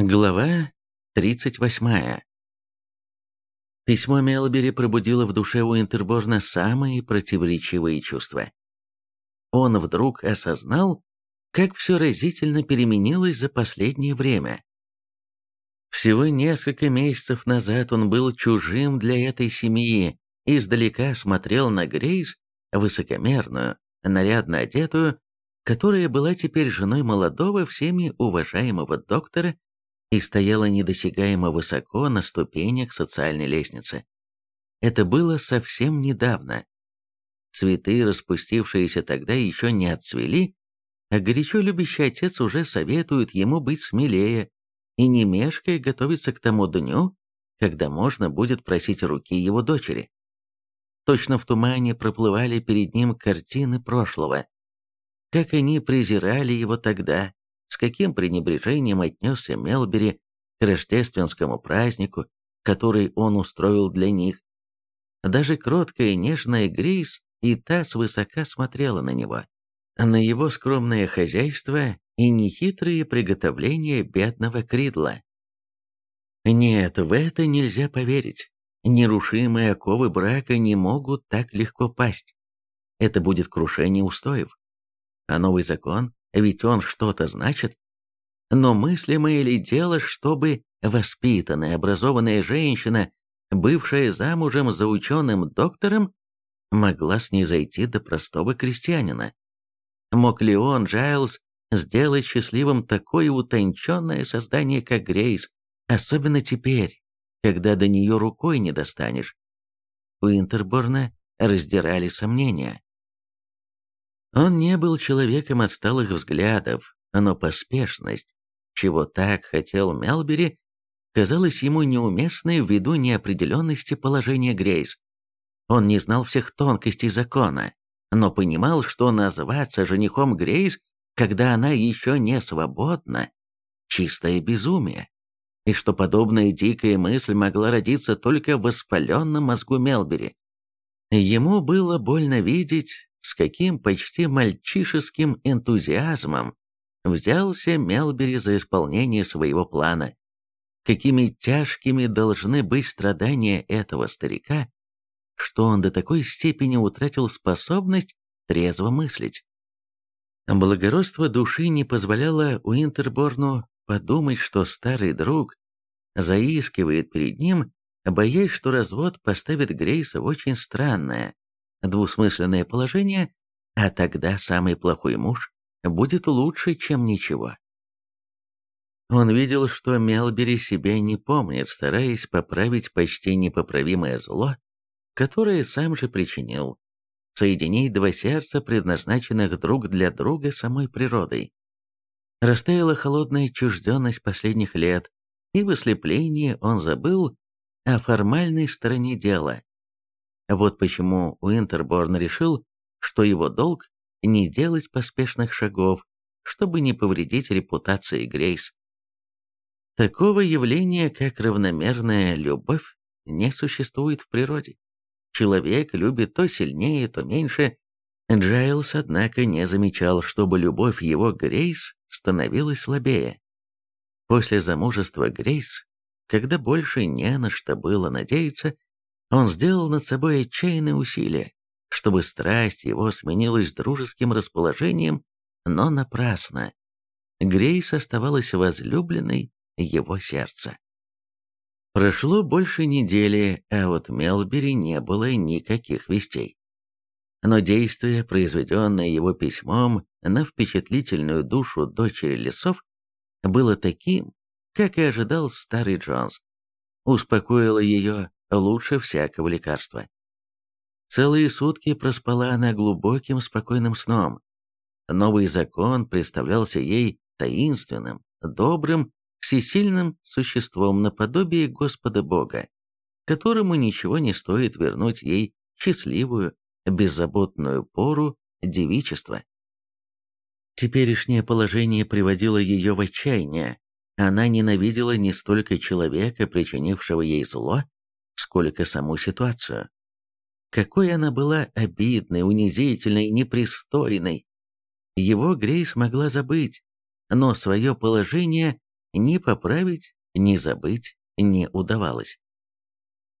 Глава 38. Письмо Мелбери пробудило в душе у Интерборна самые противоречивые чувства. Он вдруг осознал, как все разительно переменилось за последнее время. Всего несколько месяцев назад он был чужим для этой семьи, издалека смотрел на Грейс, высокомерную, нарядно одетую, которая была теперь женой молодого, всеми уважаемого доктора и стояла недосягаемо высоко на ступенях социальной лестницы. Это было совсем недавно. Цветы, распустившиеся тогда, еще не отцвели, а горячо любящий отец уже советует ему быть смелее и не мешкая готовиться к тому дню, когда можно будет просить руки его дочери. Точно в тумане проплывали перед ним картины прошлого. Как они презирали его тогда, с каким пренебрежением отнесся Мелбери к рождественскому празднику, который он устроил для них. Даже кроткая нежная Грейс и та свысока смотрела на него, на его скромное хозяйство и нехитрые приготовления бедного Кридла. Нет, в это нельзя поверить. Нерушимые оковы брака не могут так легко пасть. Это будет крушение устоев. А новый закон ведь он что-то значит. Но мыслимое ли дело, чтобы воспитанная, образованная женщина, бывшая замужем за ученым доктором, могла снизойти до простого крестьянина? Мог ли он, Джайлз, сделать счастливым такое утонченное создание, как Грейс, особенно теперь, когда до нее рукой не достанешь? У Интерборна раздирали сомнения. Он не был человеком отсталых взглядов, но поспешность, чего так хотел Мелбери, казалась ему неуместной ввиду неопределенности положения Грейс. Он не знал всех тонкостей закона, но понимал, что назваться женихом Грейс, когда она еще не свободна, чистое безумие, и что подобная дикая мысль могла родиться только в воспаленном мозгу Мелбери. Ему было больно видеть, с каким почти мальчишеским энтузиазмом взялся Мелбери за исполнение своего плана, какими тяжкими должны быть страдания этого старика, что он до такой степени утратил способность трезво мыслить. Благородство души не позволяло Уинтерборну подумать, что старый друг заискивает перед ним, боясь, что развод поставит Грейса в очень странное, двусмысленное положение, а тогда самый плохой муж будет лучше, чем ничего. Он видел, что Мелбери себя не помнит, стараясь поправить почти непоправимое зло, которое сам же причинил, соединить два сердца, предназначенных друг для друга самой природой. Растаяла холодная чужденность последних лет, и в ослеплении он забыл о формальной стороне дела, вот почему Уинтерборн решил, что его долг не делать поспешных шагов, чтобы не повредить репутации Грейс. Такого явления, как равномерная любовь, не существует в природе. Человек любит то сильнее, то меньше. Джайлс, однако, не замечал, чтобы любовь его Грейс становилась слабее. После замужества Грейс, когда больше не на что было надеяться, он сделал над собой отчаянные усилия, чтобы страсть его сменилась дружеским расположением, но напрасно. Грейс оставалась возлюбленной его сердца. Прошло больше недели, а от Мелбери не было никаких вестей. Но действие, произведенное его письмом на впечатлительную душу дочери лесов, было таким, как и ожидал старый Джонс. Успокоило ее лучше всякого лекарства. Целые сутки проспала она глубоким спокойным сном. Новый закон представлялся ей таинственным, добрым, всесильным существом наподобие Господа Бога, которому ничего не стоит вернуть ей счастливую, беззаботную пору девичества. Теперешнее положение приводило ее в отчаяние. Она ненавидела не столько человека, причинившего ей зло, сколько саму ситуацию. Какой она была обидной, унизительной, непристойной. Его Грейс могла забыть, но свое положение ни поправить, ни забыть не удавалось.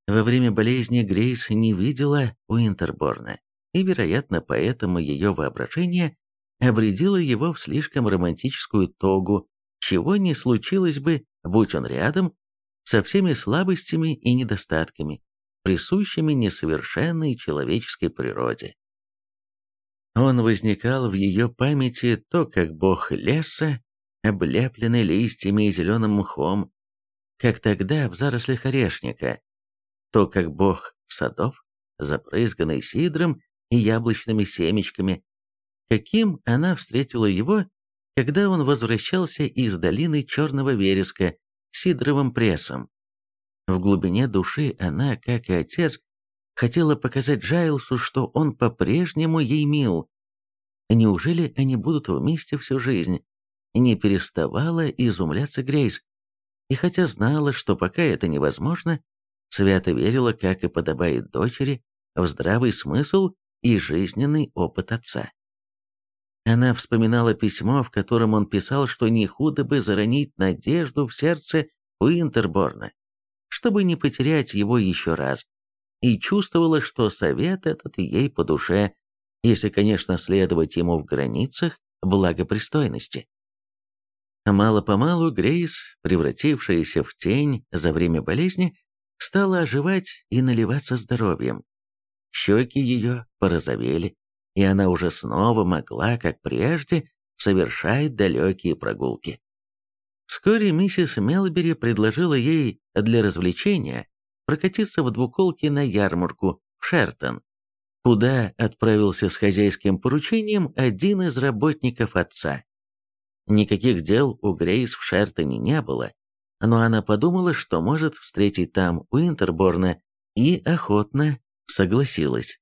Во время болезни Грейс не видела Уинтерборна, и, вероятно, поэтому ее воображение обредило его в слишком романтическую тогу, чего не случилось бы, будь он рядом, со всеми слабостями и недостатками, присущими несовершенной человеческой природе. Он возникал в ее памяти то как бог леса, облепленный листьями и зеленым мхом, как тогда в зарослях орешника, то как бог садов, запрызганный сидром и яблочными семечками, каким она встретила его, когда он возвращался из долины Черного Вереска сидровым прессом. В глубине души она, как и отец, хотела показать Джайлсу, что он по-прежнему ей мил. Неужели они будут вместе всю жизнь? Не переставала изумляться Грейс. И хотя знала, что пока это невозможно, свято верила, как и подобает дочери, в здравый смысл и жизненный опыт отца. Она вспоминала письмо, в котором он писал, что не худо бы заронить надежду в сердце Уинтерборна, чтобы не потерять его еще раз, и чувствовала, что совет этот ей по душе, если, конечно, следовать ему в границах благопристойности. Мало-помалу Грейс, превратившаяся в тень за время болезни, стала оживать и наливаться здоровьем. Щеки ее порозовели, и она уже снова могла, как прежде, совершать далекие прогулки. Вскоре миссис Мелбери предложила ей для развлечения прокатиться в двуколке на ярмарку в Шертон, куда отправился с хозяйским поручением один из работников отца. Никаких дел у Грейс в Шертоне не было, но она подумала, что может встретить там Уинтерборна, и охотно согласилась.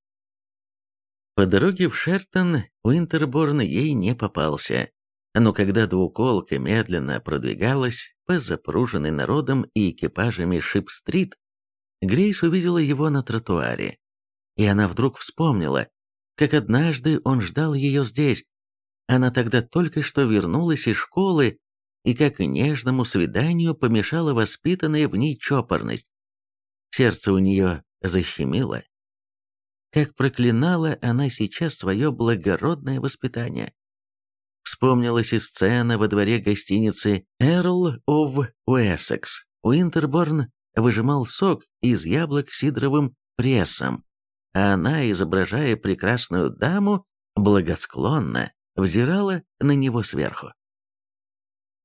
По дороге в Шертон Уинтерборн ей не попался, но когда двуколка медленно продвигалась по запруженной народом и экипажами Шип-стрит, Грейс увидела его на тротуаре, и она вдруг вспомнила, как однажды он ждал ее здесь. Она тогда только что вернулась из школы, и как нежному свиданию помешала воспитанная в ней чопорность. Сердце у нее защемило. Как проклинала она сейчас свое благородное воспитание. Вспомнилась и сцена во дворе гостиницы «Эрл of Уэссекс». Уинтерборн выжимал сок из яблок сидровым прессом, а она, изображая прекрасную даму, благосклонно взирала на него сверху.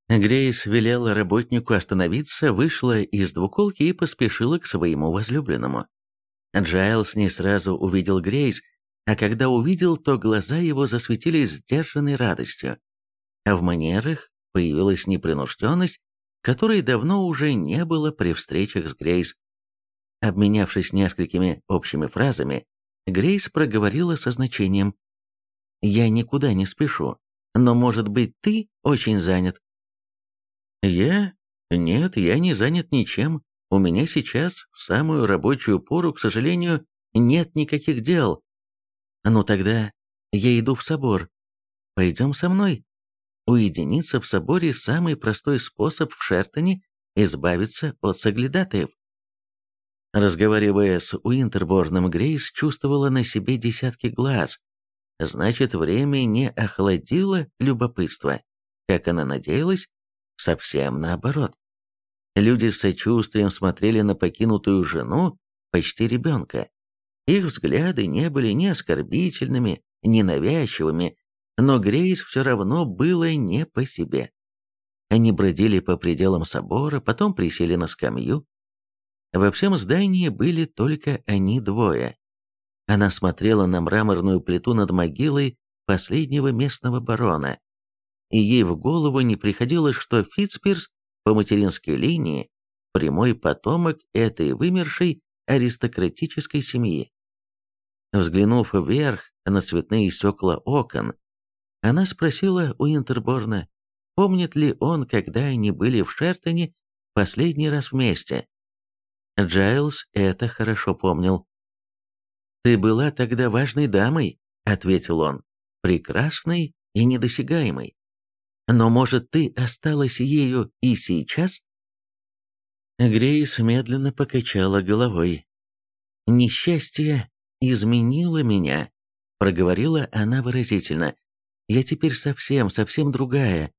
Грейс велела работнику остановиться, вышла из двуколки и поспешила к своему возлюбленному. Джайлс не сразу увидел Грейс, а когда увидел, то глаза его засветились сдержанной радостью. А в манерах появилась непринужденность, которой давно уже не было при встречах с Грейс. Обменявшись несколькими общими фразами, Грейс проговорила со значением «Я никуда не спешу, но, может быть, ты очень занят». «Я? Нет, я не занят ничем. У меня сейчас, в самую рабочую пору, к сожалению, нет никаких дел. Ну тогда я иду в собор. Пойдем со мной. Уединиться в соборе – самый простой способ в Шертоне избавиться от соглядатаев. Разговаривая с Уинтерборном, Грейс чувствовала на себе десятки глаз. Значит, время не охладило любопытство, как она надеялась, совсем наоборот. Люди с сочувствием смотрели на покинутую жену, почти ребенка. Их взгляды не были ни оскорбительными, ни навязчивыми, но Грейс все равно было не по себе. Они бродили по пределам собора, потом присели на скамью. Во всем здании были только они двое. Она смотрела на мраморную плиту над могилой последнего местного барона, и ей в голову не приходило, что Фитцпирс по материнской линии прямой потомок этой вымершей аристократической семьи. Взглянув вверх на цветные стекла окон, она спросила у Интерборна, помнит ли он, когда они были в Шертоне последний раз вместе. Джайлз это хорошо помнил. «Ты была тогда важной дамой», — ответил он, — «прекрасной и недосягаемой. Но, может, ты осталась ею и сейчас?» Грейс медленно покачала головой. «Несчастье изменило меня», — проговорила она выразительно. «Я теперь совсем, совсем другая».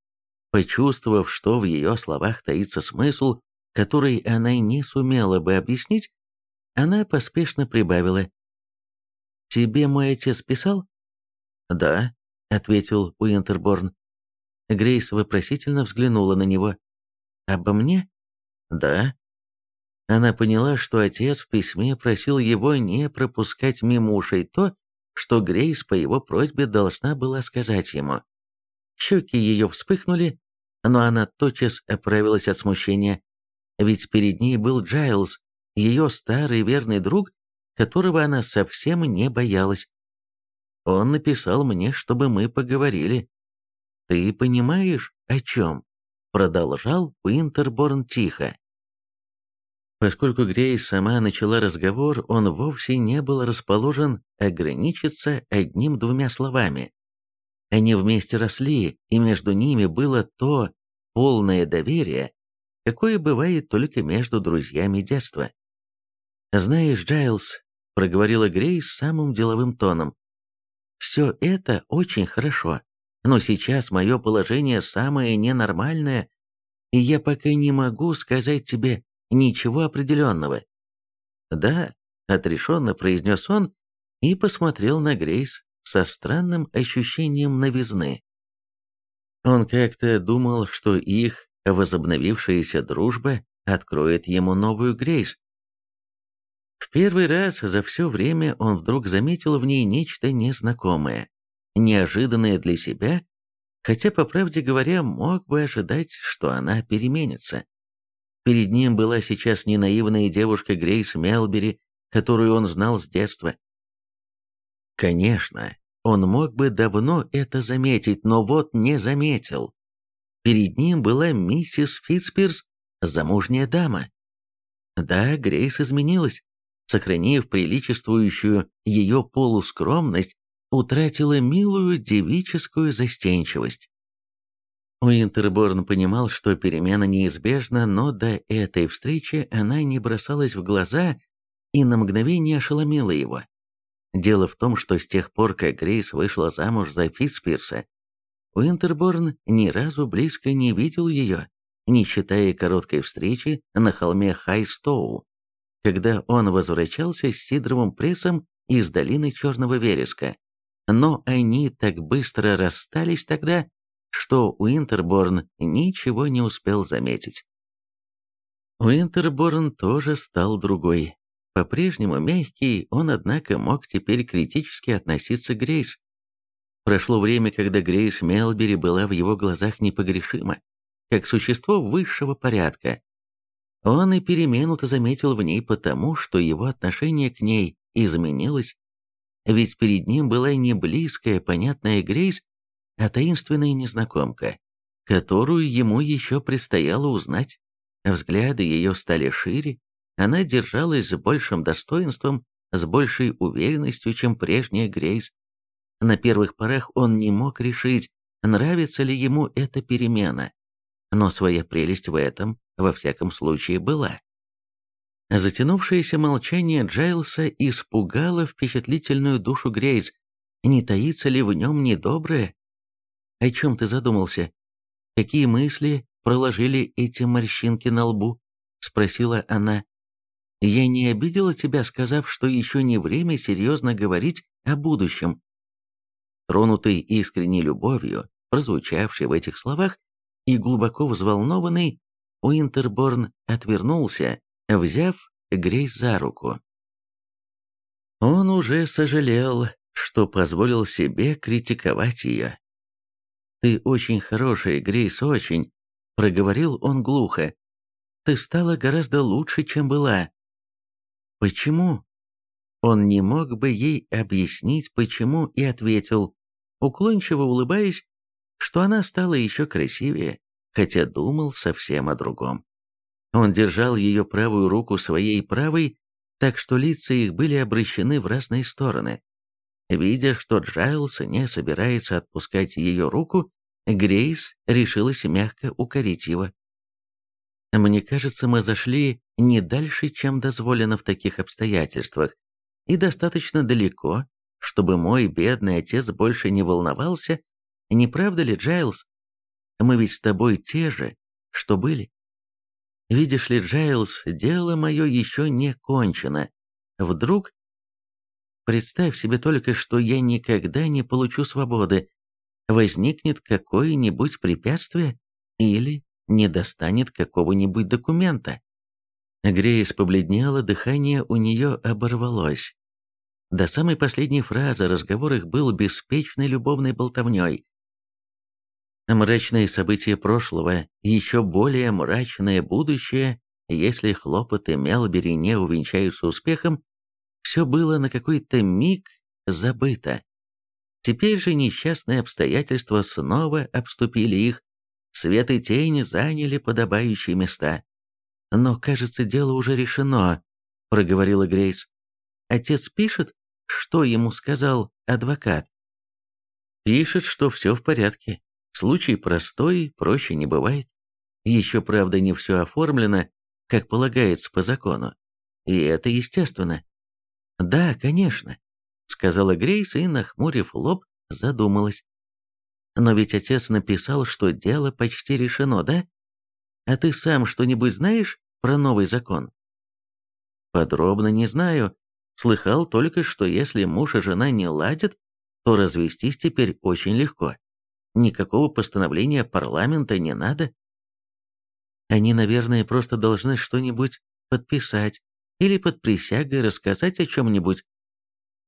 Почувствовав, что в ее словах таится смысл, который она не сумела бы объяснить, она поспешно прибавила. «Тебе мой отец писал?» «Да», — ответил Уинтерборн. Грейс вопросительно взглянула на него. «Обо мне?» «Да». Она поняла, что отец в письме просил его не пропускать мимо ушей то, что Грейс по его просьбе должна была сказать ему. Щеки ее вспыхнули, но она тотчас оправилась от смущения, ведь перед ней был Джайлз, ее старый верный друг, которого она совсем не боялась. Он написал мне, чтобы мы поговорили. «Ты понимаешь, о чем?» — продолжал Уинтерборн тихо. Поскольку Грейс сама начала разговор, он вовсе не был расположен ограничиться одним-двумя словами. Они вместе росли, и между ними было то полное доверие, какое бывает только между друзьями детства. «Знаешь, Джайлз», — проговорила Грейс самым деловым тоном, — «все это очень хорошо, но сейчас мое положение самое ненормальное, и я пока не могу сказать тебе ничего определенного». «Да», — отрешенно произнес он и посмотрел на Грейс со странным ощущением новизны. Он как-то думал, что их возобновившаяся дружба откроет ему новую Грейс, в первый раз за все время он вдруг заметил в ней нечто незнакомое, неожиданное для себя, хотя, по правде говоря, мог бы ожидать, что она переменится. Перед ним была сейчас не наивная девушка Грейс Мелбери, которую он знал с детства. Конечно, он мог бы давно это заметить, но вот не заметил. Перед ним была миссис Фитспирс, замужняя дама. Да, Грейс изменилась сохранив приличествующую ее полускромность, утратила милую девическую застенчивость. Уинтерборн понимал, что перемена неизбежна, но до этой встречи она не бросалась в глаза и на мгновение ошеломила его. Дело в том, что с тех пор, как Грейс вышла замуж за Фитспирса, Уинтерборн ни разу близко не видел ее, не считая короткой встречи на холме Хайстоу, когда он возвращался с сидровым прессом из долины Черного Вереска. Но они так быстро расстались тогда, что Уинтерборн ничего не успел заметить. Уинтерборн тоже стал другой. По-прежнему мягкий, он, однако, мог теперь критически относиться к Грейс. Прошло время, когда Грейс Мелбери была в его глазах непогрешима, как существо высшего порядка, он и перемену-то заметил в ней потому, что его отношение к ней изменилось. Ведь перед ним была не близкая, понятная Грейс, а таинственная незнакомка, которую ему еще предстояло узнать. Взгляды ее стали шире, она держалась с большим достоинством, с большей уверенностью, чем прежняя Грейс. На первых порах он не мог решить, нравится ли ему эта перемена. Но своя прелесть в этом во всяком случае была. Затянувшееся молчание Джайлса испугало впечатлительную душу Грейс. Не таится ли в нем недоброе? О чем ты задумался? Какие мысли проложили эти морщинки на лбу? Спросила она. Я не обидела тебя, сказав, что еще не время серьезно говорить о будущем. Тронутый искренней любовью, прозвучавшей в этих словах, и глубоко взволнованный, Уинтерборн отвернулся, взяв Грейс за руку. Он уже сожалел, что позволил себе критиковать ее. «Ты очень хорошая, Грейс, очень», — проговорил он глухо. «Ты стала гораздо лучше, чем была». «Почему?» Он не мог бы ей объяснить, почему, и ответил, уклончиво улыбаясь, что она стала еще красивее, хотя думал совсем о другом. Он держал ее правую руку своей правой, так что лица их были обращены в разные стороны. Видя, что Джайлс не собирается отпускать ее руку, Грейс решилась мягко укорить его. Мне кажется, мы зашли не дальше, чем дозволено в таких обстоятельствах, и достаточно далеко, чтобы мой бедный отец больше не волновался, не правда ли, Джайлз? Мы ведь с тобой те же, что были. Видишь ли, Джайлз, дело мое еще не кончено. Вдруг... Представь себе только, что я никогда не получу свободы. Возникнет какое-нибудь препятствие или не достанет какого-нибудь документа. Грейс побледнела, дыхание у нее оборвалось. До самой последней фразы разговор их был беспечной любовной болтовней. Мрачные события прошлого, еще более мрачное будущее, если хлопоты Мелбери не увенчаются успехом, все было на какой-то миг забыто. Теперь же несчастные обстоятельства снова обступили их, свет и тень заняли подобающие места. «Но, кажется, дело уже решено», — проговорила Грейс. «Отец пишет, что ему сказал адвокат?» «Пишет, что все в порядке. Случай простой, проще не бывает. Еще, правда, не все оформлено, как полагается по закону. И это естественно. «Да, конечно», — сказала Грейс и, нахмурив лоб, задумалась. «Но ведь отец написал, что дело почти решено, да? А ты сам что-нибудь знаешь про новый закон?» «Подробно не знаю. Слыхал только, что если муж и жена не ладят, то развестись теперь очень легко. Никакого постановления парламента не надо. Они, наверное, просто должны что-нибудь подписать или под присягой рассказать о чем-нибудь.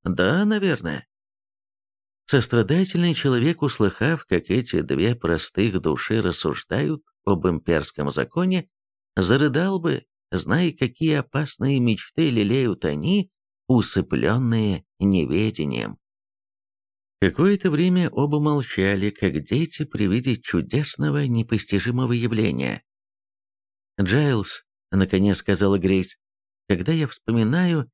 Да, наверное. Сострадательный человек, услыхав, как эти две простых души рассуждают об имперском законе, зарыдал бы, зная, какие опасные мечты лелеют они, усыпленные неведением. Какое-то время оба молчали, как дети при виде чудесного, непостижимого явления. «Джайлз», — наконец сказала Грейс, — «когда я вспоминаю,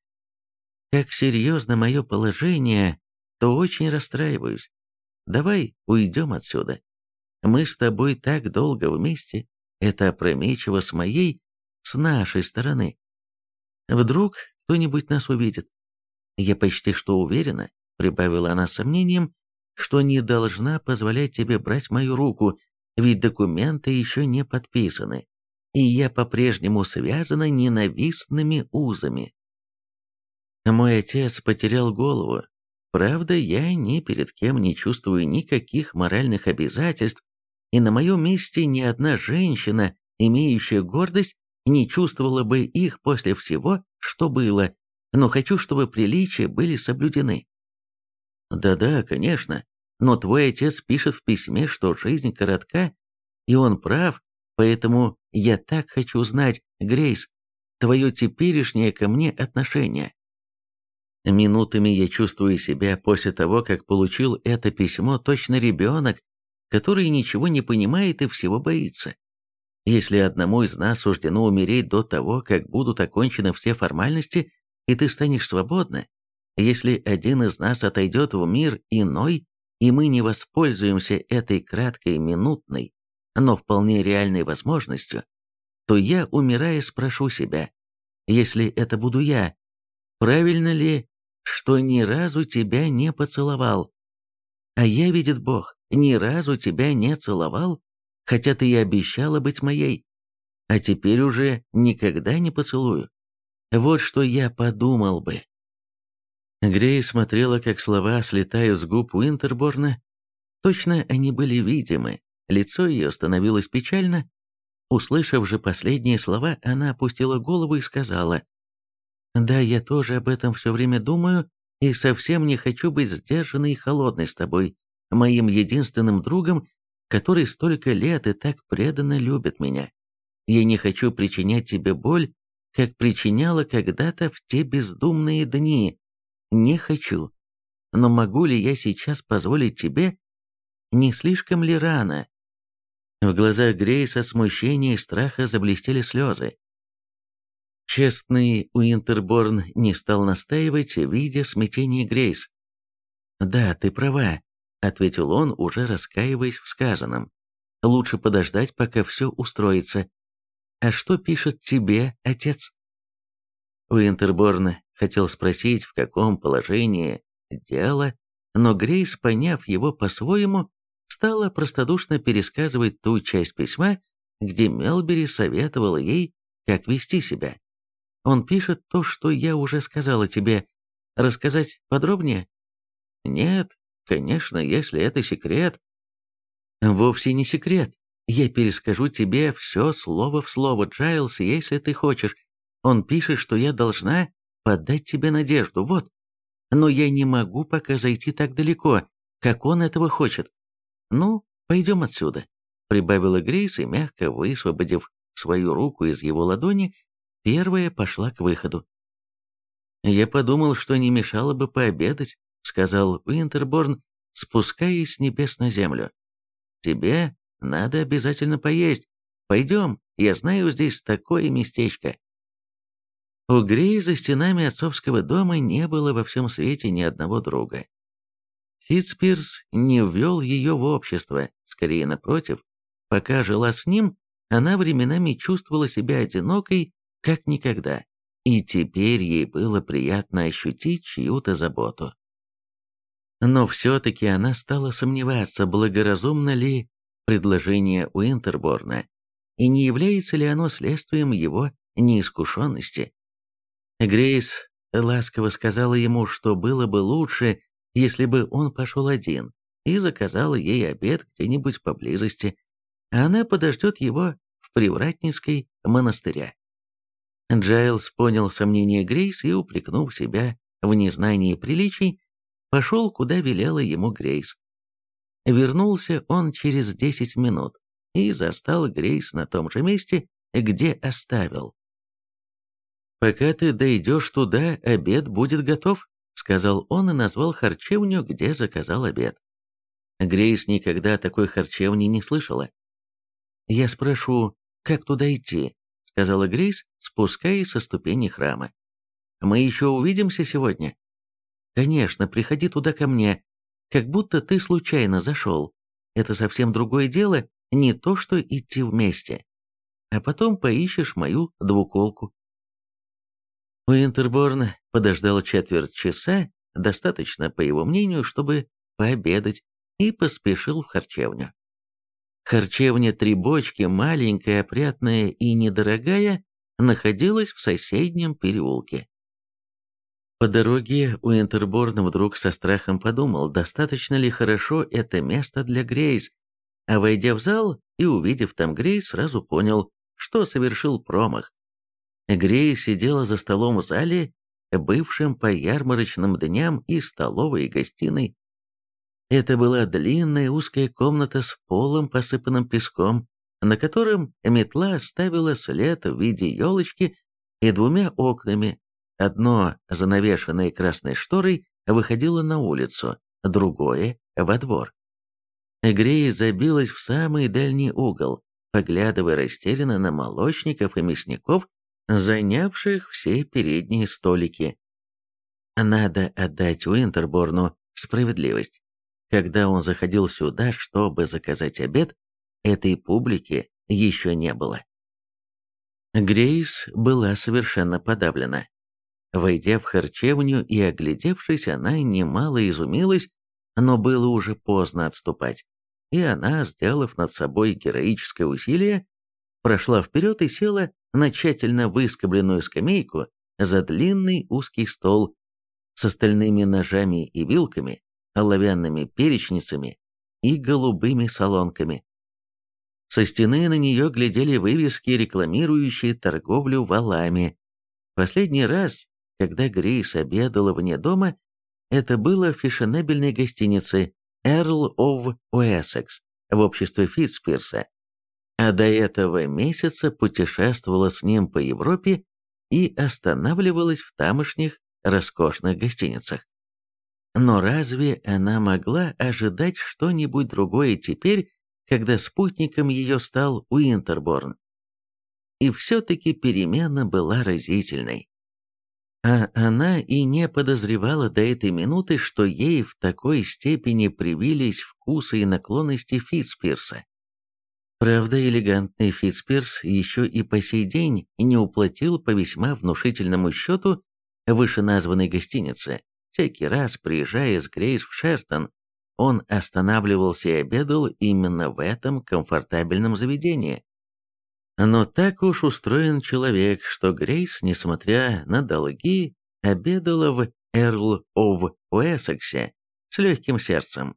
как серьезно мое положение, то очень расстраиваюсь. Давай уйдем отсюда. Мы с тобой так долго вместе, это опрометчиво с моей, с нашей стороны. Вдруг кто-нибудь нас увидит. Я почти что уверена, прибавила она с сомнением, что не должна позволять тебе брать мою руку, ведь документы еще не подписаны, и я по-прежнему связана ненавистными узами. Мой отец потерял голову. Правда, я ни перед кем не чувствую никаких моральных обязательств, и на моем месте ни одна женщина, имеющая гордость, не чувствовала бы их после всего, что было, но хочу, чтобы приличия были соблюдены. Да-да, конечно, но твой отец пишет в письме, что жизнь коротка, и он прав, поэтому я так хочу знать, Грейс, твое теперешнее ко мне отношение. Минутами я чувствую себя после того, как получил это письмо, точно ребенок, который ничего не понимает и всего боится. Если одному из нас суждено умереть до того, как будут окончены все формальности, и ты станешь свободна, если один из нас отойдет в мир иной, и мы не воспользуемся этой краткой минутной, но вполне реальной возможностью, то я, умирая, спрошу себя, если это буду я, правильно ли, что ни разу тебя не поцеловал? А я, видит Бог, ни разу тебя не целовал, хотя ты и обещала быть моей, а теперь уже никогда не поцелую. Вот что я подумал бы. Грей смотрела, как слова слетают с губ Уинтерборна. Точно они были видимы, лицо ее становилось печально. Услышав же последние слова, она опустила голову и сказала, «Да, я тоже об этом все время думаю и совсем не хочу быть сдержанной и холодной с тобой, моим единственным другом, который столько лет и так преданно любит меня. Я не хочу причинять тебе боль, как причиняла когда-то в те бездумные дни, не хочу. Но могу ли я сейчас позволить тебе? Не слишком ли рано? В глазах Грейса смущения и страха заблестели слезы. Честный Уинтерборн не стал настаивать, видя смятение Грейс. «Да, ты права. ответил он, уже раскаиваясь в сказанном. «Лучше подождать, пока все устроится. А что пишет тебе, отец?» Уинтерборн хотел спросить, в каком положении дело, но Грейс, поняв его по-своему, стала простодушно пересказывать ту часть письма, где Мелбери советовал ей, как вести себя. Он пишет то, что я уже сказала тебе. Рассказать подробнее? Нет, конечно, если это секрет. Вовсе не секрет. Я перескажу тебе все слово в слово, Джайлз, если ты хочешь. Он пишет, что я должна подать тебе надежду, вот. Но я не могу пока зайти так далеко, как он этого хочет. Ну, пойдем отсюда, прибавила Грейс и, мягко высвободив свою руку из его ладони, первая пошла к выходу. «Я подумал, что не мешало бы пообедать», — сказал Уинтерборн, спускаясь с небес на землю. «Тебе надо обязательно поесть. Пойдем, я знаю здесь такое местечко». У Грей за стенами отцовского дома не было во всем свете ни одного друга. Фитцпирс не ввел ее в общество, скорее напротив. Пока жила с ним, она временами чувствовала себя одинокой, как никогда, и теперь ей было приятно ощутить чью-то заботу. Но все-таки она стала сомневаться, благоразумно ли предложение Уинтерборна, и не является ли оно следствием его неискушенности. Грейс ласково сказала ему, что было бы лучше, если бы он пошел один, и заказала ей обед где-нибудь поблизости, а она подождет его в Привратницкой монастыря. Джайлз понял сомнения Грейс и, упрекнув себя в незнании приличий, пошел, куда велела ему Грейс. Вернулся он через десять минут и застал Грейс на том же месте, где оставил. «Пока ты дойдешь туда, обед будет готов», — сказал он и назвал харчевню, где заказал обед. Грейс никогда такой харчевни не слышала. «Я спрошу, как туда идти?» — сказала Грейс, спускаясь со ступени храма. «Мы еще увидимся сегодня?» «Конечно, приходи туда ко мне, как будто ты случайно зашел. Это совсем другое дело, не то, что идти вместе. А потом поищешь мою двуколку». Уинтерборн подождал четверть часа, достаточно, по его мнению, чтобы пообедать, и поспешил в харчевню. Харчевня «Три бочки», маленькая, опрятная и недорогая, находилась в соседнем переулке. По дороге Уинтерборн вдруг со страхом подумал, достаточно ли хорошо это место для Грейс, а войдя в зал и увидев там Грейс, сразу понял, что совершил промах. Грей сидела за столом в зале, бывшем по ярмарочным дням и столовой и гостиной. Это была длинная узкая комната с полом, посыпанным песком, на котором метла оставила след в виде елочки и двумя окнами. Одно, занавешенное красной шторой, выходило на улицу, другое — во двор. Грей забилась в самый дальний угол, поглядывая растерянно на молочников и мясников, занявших все передние столики. Надо отдать Уинтерборну справедливость. Когда он заходил сюда, чтобы заказать обед, этой публики еще не было. Грейс была совершенно подавлена. Войдя в харчевню и оглядевшись, она немало изумилась, но было уже поздно отступать, и она, сделав над собой героическое усилие, прошла вперед и села на тщательно выскобленную скамейку за длинный узкий стол с остальными ножами и вилками, оловянными перечницами и голубыми солонками. Со стены на нее глядели вывески, рекламирующие торговлю валами. Последний раз, когда Грейс обедала вне дома, это было в фешенебельной гостинице Earl of Уэссекс в обществе Фитцпирса, а до этого месяца путешествовала с ним по Европе и останавливалась в тамошних роскошных гостиницах. Но разве она могла ожидать что-нибудь другое теперь, когда спутником ее стал Уинтерборн? И все-таки перемена была разительной. А она и не подозревала до этой минуты, что ей в такой степени привились вкусы и наклонности Фитспирса. Правда, элегантный Фитспирс еще и по сей день не уплатил по весьма внушительному счету вышеназванной гостинице. Всякий раз, приезжая с Грейс в Шертон, он останавливался и обедал именно в этом комфортабельном заведении. Но так уж устроен человек, что Грейс, несмотря на долги, обедала в Эрл of Уэссексе с легким сердцем,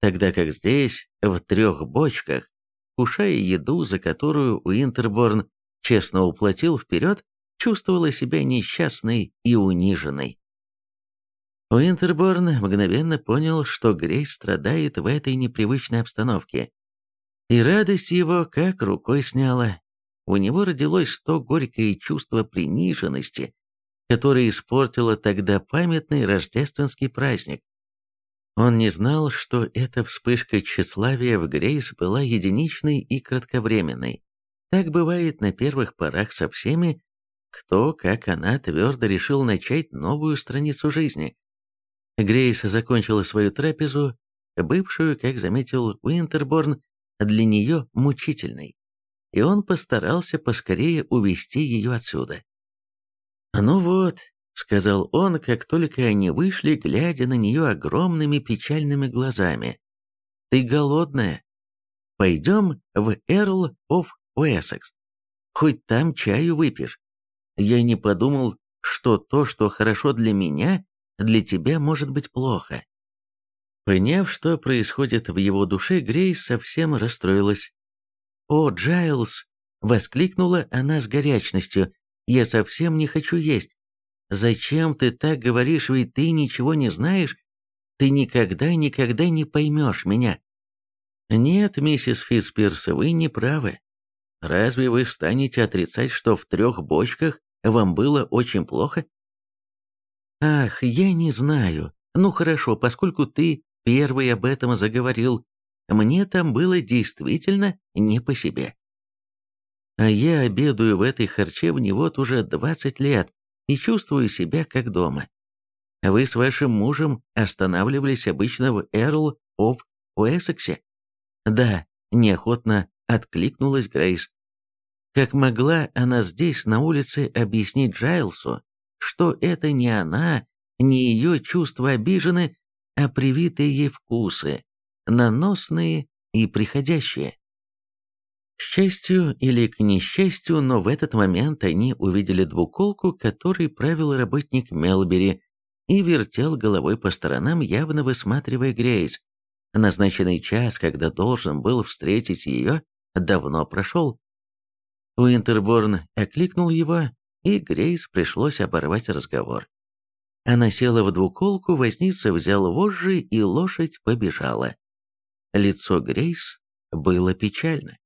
тогда как здесь, в трех бочках, кушая еду, за которую Уинтерборн честно уплатил вперед, чувствовала себя несчастной и униженной. Уинтерборн мгновенно понял, что Грейс страдает в этой непривычной обстановке, и радость его как рукой сняла. У него родилось то горькое чувство приниженности, которое испортило тогда памятный рождественский праздник. Он не знал, что эта вспышка тщеславия в Грейс была единичной и кратковременной. Так бывает на первых порах со всеми, кто, как она, твердо решил начать новую страницу жизни. Грейс закончила свою трапезу, бывшую, как заметил Уинтерборн, для нее мучительной, и он постарался поскорее увести ее отсюда. «Ну вот», — сказал он, как только они вышли, глядя на нее огромными печальными глазами, — «ты голодная? Пойдем в Эрл оф Уэссекс. Хоть там чаю выпьешь. Я не подумал, что то, что хорошо для меня, для тебя может быть плохо». Поняв, что происходит в его душе, Грейс совсем расстроилась. «О, Джайлз!» — воскликнула она с горячностью. «Я совсем не хочу есть. Зачем ты так говоришь, ведь ты ничего не знаешь? Ты никогда-никогда не поймешь меня». «Нет, миссис Фитспирс, вы не правы. Разве вы станете отрицать, что в трех бочках вам было очень плохо?» «Ах, я не знаю. Ну хорошо, поскольку ты первый об этом заговорил, мне там было действительно не по себе. А я обедаю в этой харчевне вот уже 20 лет и чувствую себя как дома. Вы с вашим мужем останавливались обычно в Эрл оф Уэссексе? Да, неохотно откликнулась Грейс. Как могла она здесь, на улице, объяснить Джайлсу, что это не она, не ее чувства обижены, а привитые ей вкусы, наносные и приходящие. К счастью или к несчастью, но в этот момент они увидели двуколку, которой правил работник Мелбери, и вертел головой по сторонам, явно высматривая Грейс. Назначенный час, когда должен был встретить ее, давно прошел. Уинтерборн окликнул его, и Грейс пришлось оборвать разговор. Она села в двуколку, возница взял вожжи, и лошадь побежала. Лицо Грейс было печально.